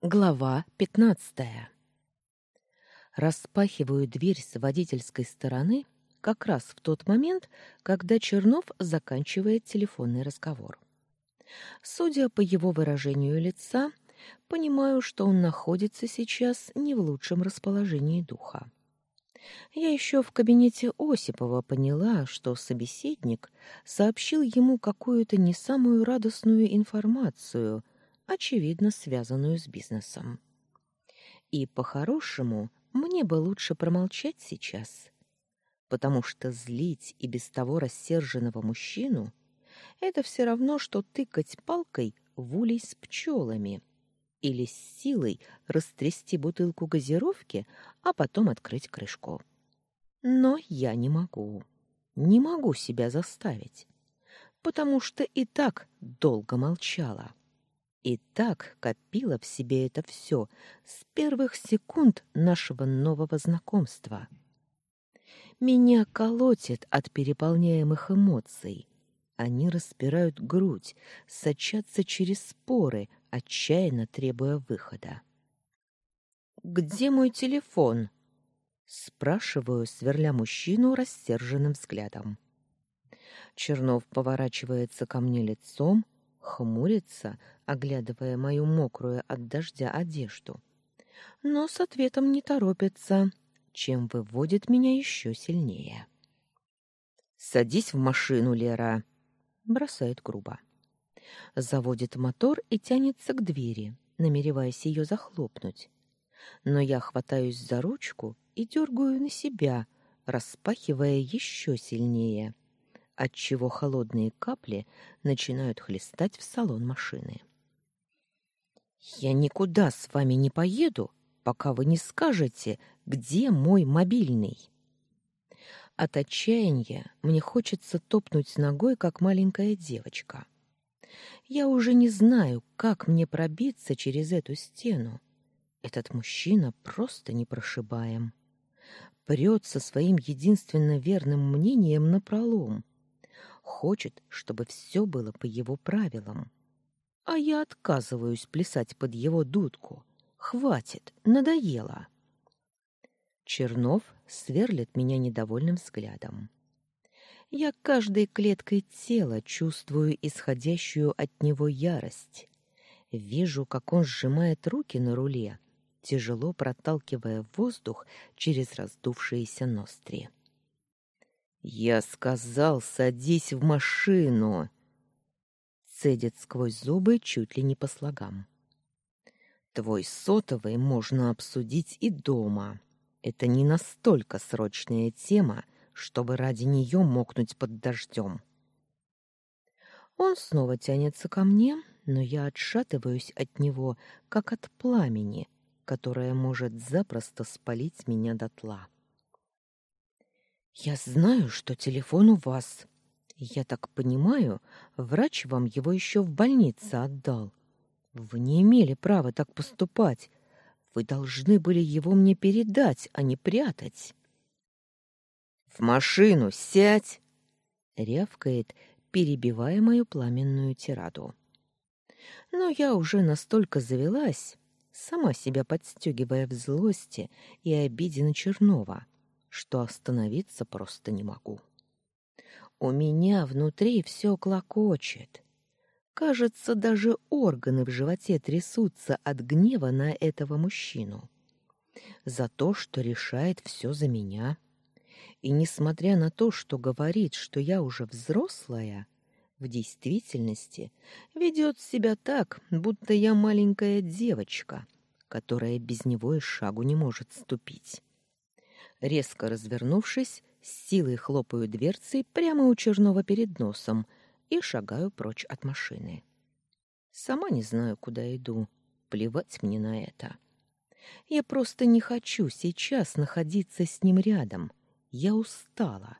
Глава пятнадцатая. Распахиваю дверь с водительской стороны как раз в тот момент, когда Чернов заканчивает телефонный разговор. Судя по его выражению лица, понимаю, что он находится сейчас не в лучшем расположении духа. Я еще в кабинете Осипова поняла, что собеседник сообщил ему какую-то не самую радостную информацию — очевидно связанную с бизнесом. И по-хорошему мне бы лучше промолчать сейчас, потому что злить и без того рассерженного мужчину — это все равно, что тыкать палкой в улей с пчелами или с силой растрясти бутылку газировки, а потом открыть крышку. Но я не могу, не могу себя заставить, потому что и так долго молчала. И так копила в себе это все с первых секунд нашего нового знакомства. Меня колотит от переполняемых эмоций. Они распирают грудь, сочатся через споры, отчаянно требуя выхода. «Где мой телефон?» Спрашиваю, сверля мужчину рассерженным взглядом. Чернов поворачивается ко мне лицом, хмурится, оглядывая мою мокрую от дождя одежду. Но с ответом не торопится, чем выводит меня еще сильнее. «Садись в машину, Лера!» — бросает грубо. Заводит мотор и тянется к двери, намереваясь ее захлопнуть. Но я хватаюсь за ручку и дергаю на себя, распахивая еще сильнее — отчего холодные капли начинают хлестать в салон машины. «Я никуда с вами не поеду, пока вы не скажете, где мой мобильный». От отчаяния мне хочется топнуть ногой, как маленькая девочка. Я уже не знаю, как мне пробиться через эту стену. Этот мужчина просто непрошибаем. Прет со своим единственно верным мнением напролом хочет, чтобы все было по его правилам. А я отказываюсь плясать под его дудку. Хватит, надоело. Чернов сверлит меня недовольным взглядом. Я каждой клеткой тела чувствую исходящую от него ярость. Вижу, как он сжимает руки на руле, тяжело проталкивая воздух через раздувшиеся ноздри. Я сказал, садись в машину. Цедит сквозь зубы чуть ли не по слогам. Твой сотовый можно обсудить и дома. Это не настолько срочная тема, чтобы ради нее мокнуть под дождем. Он снова тянется ко мне, но я отшатываюсь от него, как от пламени, которое может запросто спалить меня дотла. Я знаю, что телефон у вас. Я так понимаю, врач вам его еще в больнице отдал. Вы не имели права так поступать. Вы должны были его мне передать, а не прятать. В машину сядь, рявкает, перебивая мою пламенную тираду. Но я уже настолько завелась, сама себя подстегивая в злости и обиде на Чернова, что остановиться просто не могу. У меня внутри все клокочет. Кажется, даже органы в животе трясутся от гнева на этого мужчину. За то, что решает все за меня. И несмотря на то, что говорит, что я уже взрослая, в действительности ведет себя так, будто я маленькая девочка, которая без него и шагу не может ступить. Резко развернувшись, с силой хлопаю дверцей прямо у Чернова перед носом и шагаю прочь от машины. Сама не знаю, куда иду. Плевать мне на это. Я просто не хочу сейчас находиться с ним рядом. Я устала.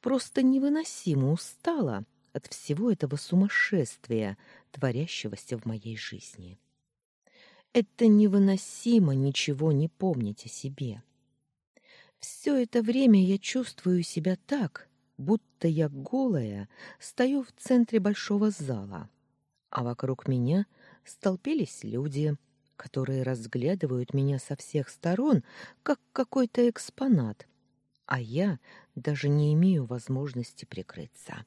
Просто невыносимо устала от всего этого сумасшествия, творящегося в моей жизни. Это невыносимо ничего не помнить о себе. Все это время я чувствую себя так, будто я голая стою в центре большого зала, а вокруг меня столпились люди, которые разглядывают меня со всех сторон, как какой-то экспонат, а я даже не имею возможности прикрыться.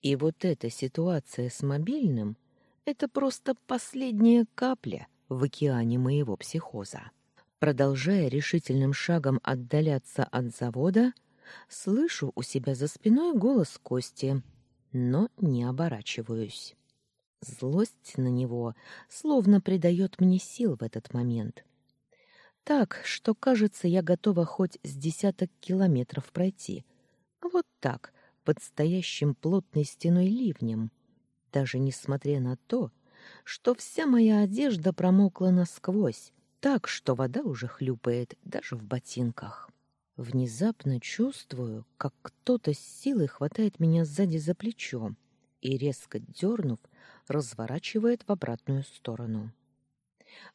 И вот эта ситуация с мобильным — это просто последняя капля в океане моего психоза. Продолжая решительным шагом отдаляться от завода, слышу у себя за спиной голос Кости, но не оборачиваюсь. Злость на него словно придает мне сил в этот момент. Так, что, кажется, я готова хоть с десяток километров пройти. Вот так, под стоящим плотной стеной ливнем, даже несмотря на то, что вся моя одежда промокла насквозь, так, что вода уже хлюпает даже в ботинках. Внезапно чувствую, как кто-то с силой хватает меня сзади за плечо и, резко дернув, разворачивает в обратную сторону.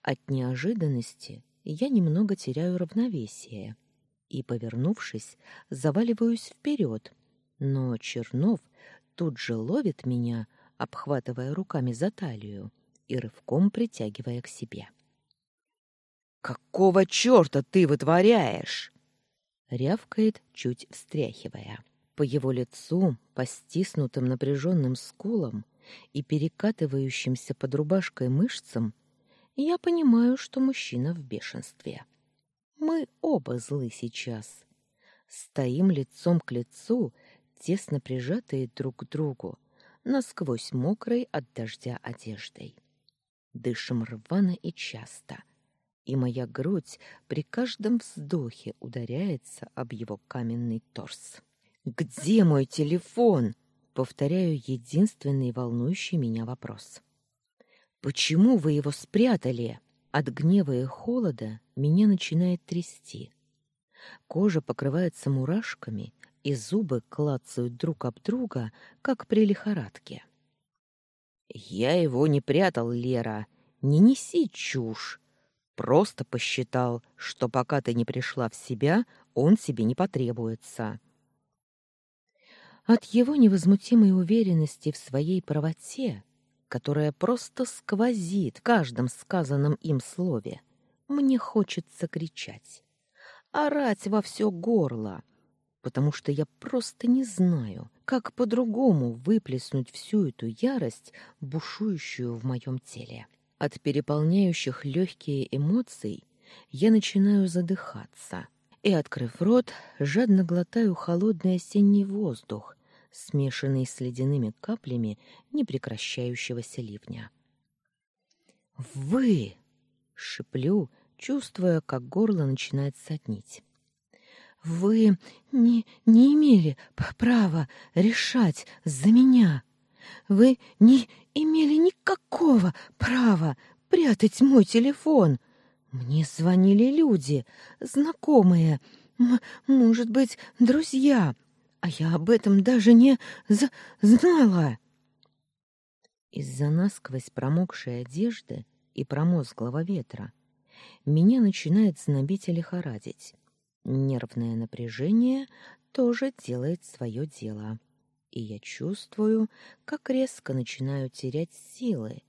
От неожиданности я немного теряю равновесие и, повернувшись, заваливаюсь вперед, но Чернов тут же ловит меня, обхватывая руками за талию и рывком притягивая к себе. «Какого черта ты вытворяешь?» — рявкает, чуть встряхивая. По его лицу, по стиснутым напряженным скулам, и перекатывающимся под рубашкой мышцам, я понимаю, что мужчина в бешенстве. Мы оба злы сейчас. Стоим лицом к лицу, тесно прижатые друг к другу, насквозь мокрой от дождя одеждой. Дышим рвано и часто, и моя грудь при каждом вздохе ударяется об его каменный торс. «Где мой телефон?» Повторяю единственный волнующий меня вопрос. Почему вы его спрятали? От гнева и холода меня начинает трясти. Кожа покрывается мурашками, и зубы клацают друг об друга, как при лихорадке. Я его не прятал, Лера. Не неси чушь. Просто посчитал, что пока ты не пришла в себя, он тебе не потребуется. От его невозмутимой уверенности в своей правоте, которая просто сквозит в каждом сказанном им слове, мне хочется кричать, орать во все горло, потому что я просто не знаю, как по-другому выплеснуть всю эту ярость, бушующую в моем теле. От переполняющих легкие эмоций я начинаю задыхаться и, открыв рот, жадно глотаю холодный осенний воздух, смешанный с ледяными каплями непрекращающегося ливня. «Вы!» — шиплю, чувствуя, как горло начинает соднить. «Вы не, не имели права решать за меня. Вы не имели никакого права прятать мой телефон. Мне звонили люди, знакомые, может быть, друзья. А я об этом даже не знала. Из-за насквозь промокшей одежды и промозглого ветра меня начинает знобить и лихорадить. Нервное напряжение тоже делает свое дело. И я чувствую, как резко начинаю терять силы,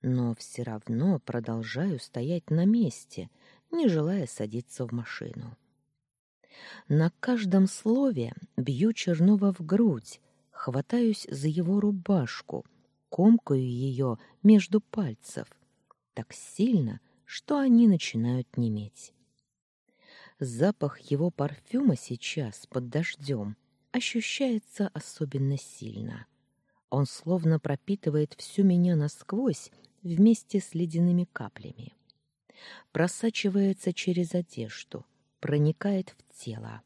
но все равно продолжаю стоять на месте, не желая садиться в машину. На каждом слове бью Чернова в грудь, хватаюсь за его рубашку, комкаю ее между пальцев так сильно, что они начинают неметь. Запах его парфюма сейчас под дождем ощущается особенно сильно. Он словно пропитывает всю меня насквозь вместе с ледяными каплями. Просачивается через одежду, проникает в тело.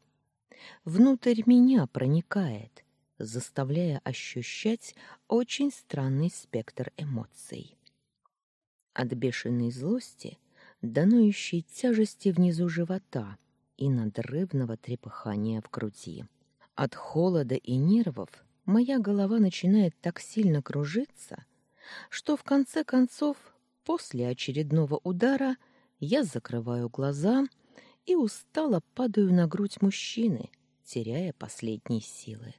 Внутрь меня проникает, заставляя ощущать очень странный спектр эмоций. От бешеной злости до ноющей тяжести внизу живота и надрывного трепыхания в груди. От холода и нервов моя голова начинает так сильно кружиться, что в конце концов, после очередного удара, я закрываю глаза и устало падаю на грудь мужчины, теряя последние силы.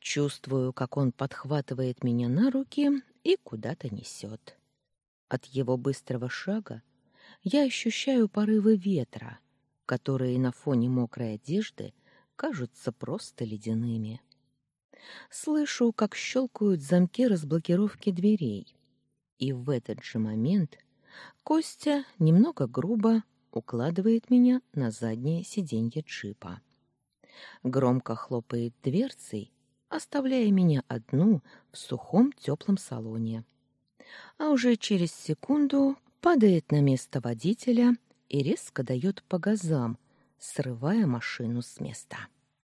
Чувствую, как он подхватывает меня на руки и куда-то несет. От его быстрого шага я ощущаю порывы ветра, которые на фоне мокрой одежды кажутся просто ледяными. Слышу, как щелкают замки разблокировки дверей. И в этот же момент Костя немного грубо укладывает меня на заднее сиденье джипа. Громко хлопает дверцей, оставляя меня одну в сухом теплом салоне. А уже через секунду падает на место водителя и резко дает по газам, срывая машину с места.